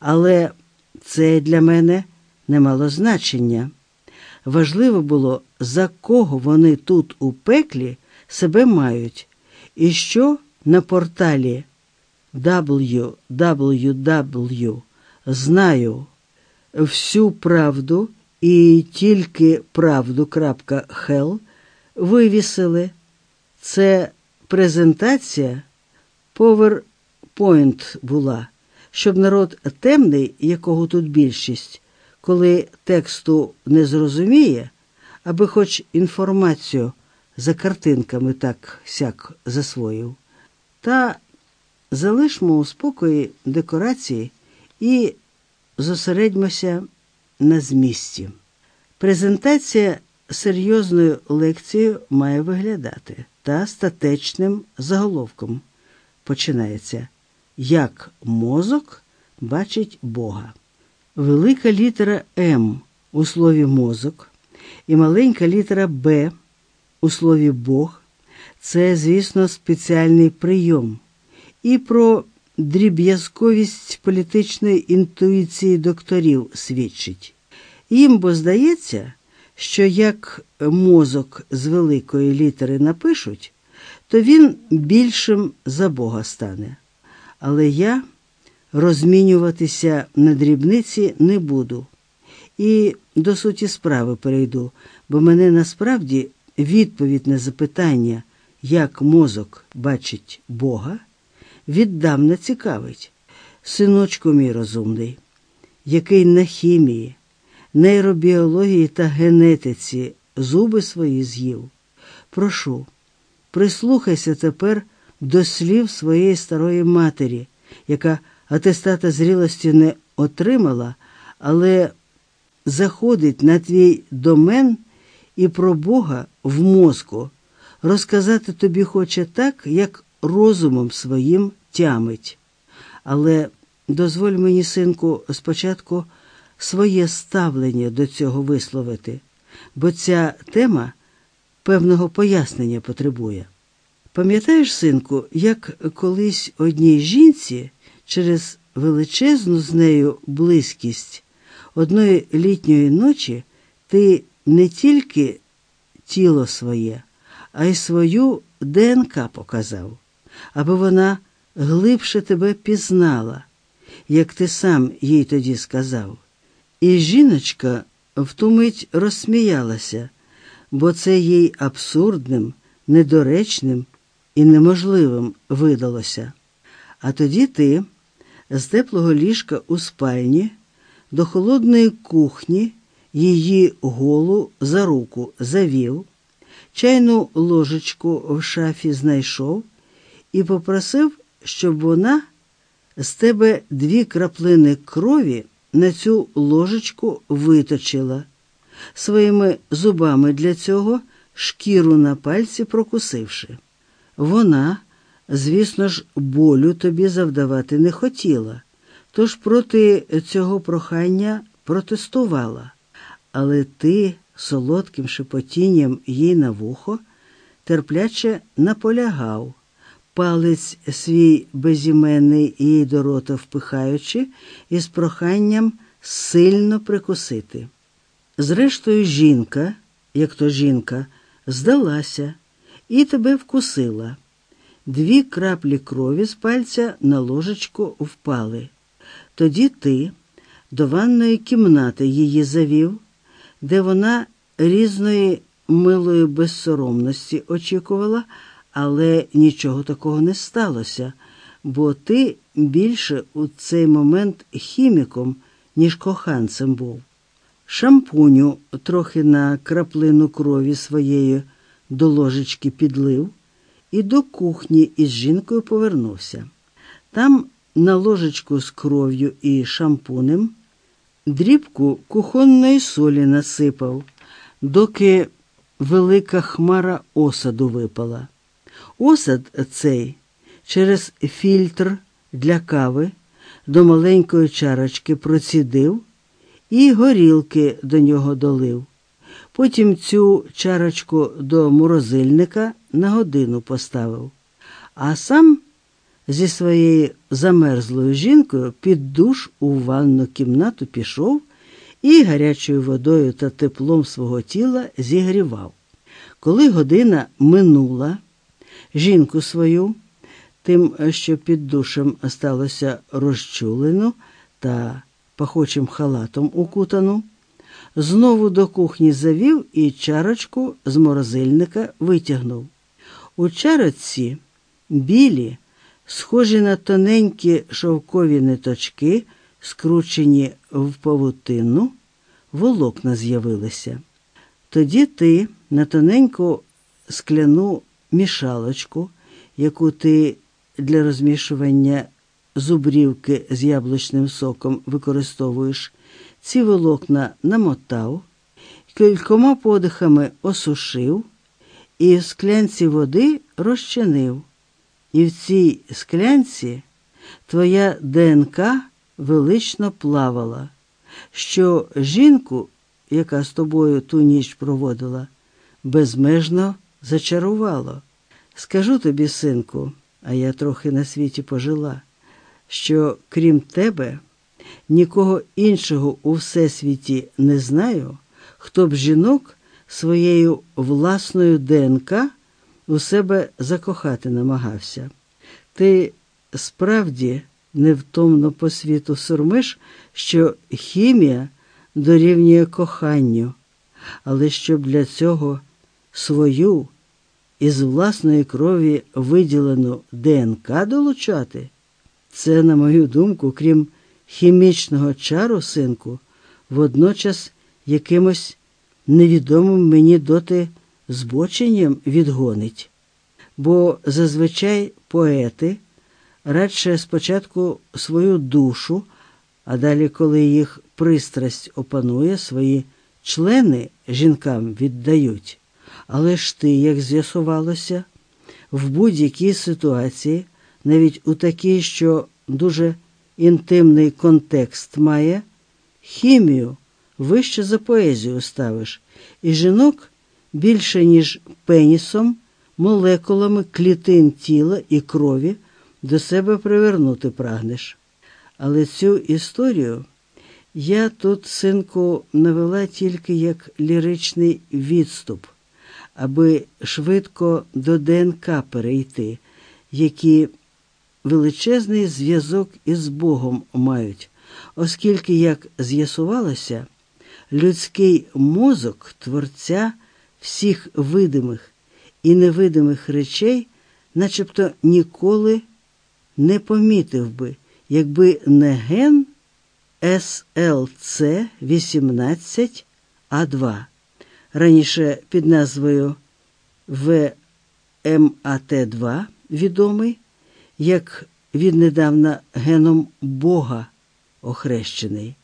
Але це для мене не мало значення. Важливо було, за кого вони тут у пеклі себе мають, і що на порталі www знаю всю правду і тільки правду.хел вивісили. Це презентація PowerPoint була, щоб народ темний, якого тут більшість, коли тексту не зрозуміє, аби хоч інформацію за картинками так сяк засвоїв. Та залишмо у спокої декорації і зосередьмося на змісті. Презентація серйозною лекцією має виглядати та статечним заголовком починається Як мозок бачить Бога. Велика літера М у слові мозок і маленька літера Б у слові Бог це, звісно, спеціальний прийом. І про дріб'язковість політичної інтуїції докторів свідчить. Їм бо здається, що як мозок з великої літери напишуть, то він більшим за Бога стане. Але я розмінюватися на дрібниці не буду. І до суті справи перейду, бо мене насправді відповідь на запитання, як мозок бачить Бога, віддавна цікавить. Синочку мій розумний, який на хімії, нейробіології та генетиці зуби свої з'їв. Прошу, прислухайся тепер до слів своєї старої матері, яка атестата зрілості не отримала, але заходить на твій домен і про Бога в мозку розказати тобі хоче так, як розумом своїм тямить. Але дозволь мені, синку, спочатку своє ставлення до цього висловити, бо ця тема певного пояснення потребує. Пам'ятаєш, синку, як колись одній жінці через величезну з нею близькість одної літньої ночі ти не тільки тіло своє, а й свою ДНК показав, аби вона глибше тебе пізнала, як ти сам їй тоді сказав. І жіночка в ту мить розсміялася, бо це їй абсурдним, недоречним і неможливим видалося. А тоді ти з теплого ліжка у спальні до холодної кухні її голу за руку завів, чайну ложечку в шафі знайшов і попросив, щоб вона з тебе дві краплини крові на цю ложечку виточила, своїми зубами для цього шкіру на пальці прокусивши. Вона, звісно ж, болю тобі завдавати не хотіла, тож проти цього прохання протестувала, але ти солодким шепотінням їй на вухо терпляче наполягав, палець свій безіменний їй до рота впихаючи, із проханням сильно прикусити. Зрештою, жінка, як то жінка, здалася і тебе вкусила. Дві краплі крові з пальця на ложечку впали. Тоді ти до ванної кімнати її завів, де вона різної милої безсоромності очікувала, але нічого такого не сталося, бо ти більше у цей момент хіміком, ніж коханцем був. Шампуню трохи на краплину крові своєї до ложечки підлив і до кухні із жінкою повернувся. Там на ложечку з кров'ю і шампунем дрібку кухонної солі насипав, доки велика хмара осаду випала. Осад цей через фільтр для кави до маленької чарочки процідив і горілки до нього долив. Потім цю чарочку до морозильника на годину поставив, а сам зі своєю замерзлою жінкою під душ у ванну кімнату пішов і гарячою водою та теплом свого тіла зігрівав. Коли година минула, жінку свою, тим, що під душем сталося розчулено та пахучим халатом укутану, знову до кухні завів і чарочку з морозильника витягнув. У чарочці білі, схожі на тоненькі шовкові ниточки, скручені в павутину, волокна з'явилися. Тоді ти на тоненьку скляну мішалочку, яку ти для розмішування зубрівки з яблучним соком використовуєш, ці волокна намотав, кількома подихами осушив і в склянці води розчинив. І в цій склянці твоя ДНК велично плавала, що жінку, яка з тобою ту ніч проводила, безмежно зачарувало. Скажу тобі, синку, а я трохи на світі пожила, що крім тебе, нікого іншого у всесвіті не знаю, хто б жінок своєю власною ДНК у себе закохати намагався. Ти справді невтомно по світу сурмиш, що хімія дорівнює коханню, але щоб для цього свою із власної крові виділену ДНК долучати, це, на мою думку, крім хімічного чару, синку, водночас якимось невідомим мені доти збоченням відгонить. Бо зазвичай поети радше спочатку свою душу, а далі, коли їх пристрасть опанує, свої члени жінкам віддають. Але ж ти, як з'ясувалося, в будь-якій ситуації, навіть у такій, що дуже інтимний контекст має, хімію вище за поезію ставиш, і жінок більше, ніж пенісом, молекулами клітин тіла і крові до себе привернути прагнеш. Але цю історію я тут, синку, навела тільки як ліричний відступ, аби швидко до ДНК перейти, які величезний зв'язок із Богом мають, оскільки, як з'ясувалося, людський мозок творця всіх видимих і невидимих речей, начебто ніколи не помітив би, якби не ген СЛЦ 18 А2, раніше під назвою ВМАТ2 відомий, як віднедавна геном Бога охрещений.